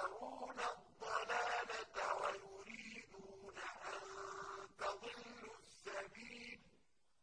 يَعْلَمُونَ